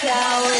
shower.